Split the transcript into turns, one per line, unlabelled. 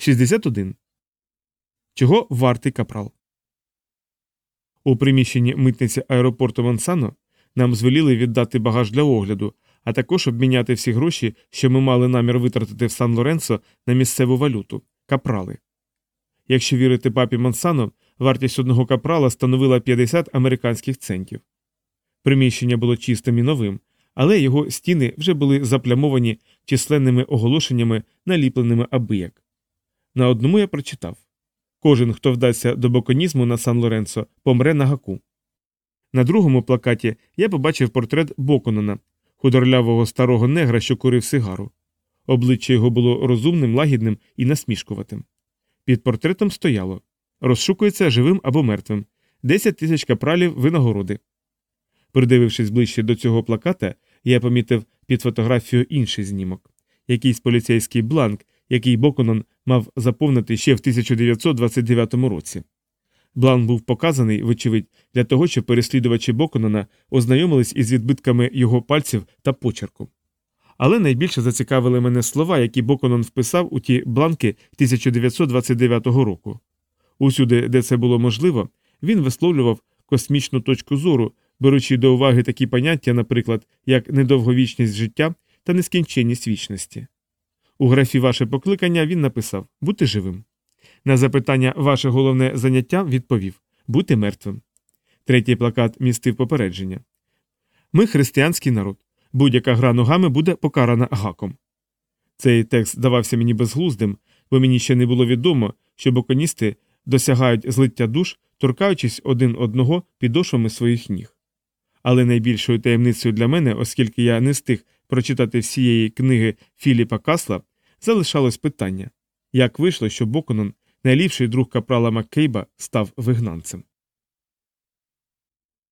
61. Чого вартий капрал? У приміщенні митниці аеропорту Монсано нам звеліли віддати багаж для огляду, а також обміняти всі гроші, що ми мали намір витратити в Сан Лоренцо на місцеву валюту капрали. Якщо вірити папі Монсано, вартість одного капрала становила 50 американських центів. Приміщення було чистим і новим, але його стіни вже були заплямовані численними оголошеннями, наліпленими абияк. На одному я прочитав Кожен, хто вдасться до боконізму на Сан Лоренцо, помре на гаку. На другому плакаті я побачив портрет Боконона, худорлявого старого негра, що курив сигару. Обличчя його було розумним, лагідним і насмішкуватим. Під портретом стояло розшукується живим або мертвим, 10 тисяч капралів винагороди. Придивившись ближче до цього плаката, я помітив під фотографією інший знімок, якийсь поліцейський бланк, який Боконон мав заповнити ще в 1929 році. Бланк був показаний, вочевидь, для того, щоб переслідувачі Боконона ознайомились із відбитками його пальців та почерку. Але найбільше зацікавили мене слова, які Боконон вписав у ті бланки 1929 року. Усюди, де це було можливо, він висловлював космічну точку зору, беручи до уваги такі поняття, наприклад, як недовговічність життя та нескінченність вічності. У графі Ваше покликання він написав бути живим. На запитання Ваше головне заняття відповів бути мертвим. Третій плакат містив попередження Ми християнський народ. Будь-яка гра ногами буде покарана гаком. Цей текст здавався мені безглуздим, бо мені ще не було відомо, що боконісти досягають злиття душ, торкаючись один одного підошвами своїх ніг. Але найбільшою таємницею для мене, оскільки я не встиг прочитати всієї книги Філіпа Касла, залишалось питання як вийшло, що Боконон, найліпший друг капрала Маккейба, став вигнанцем.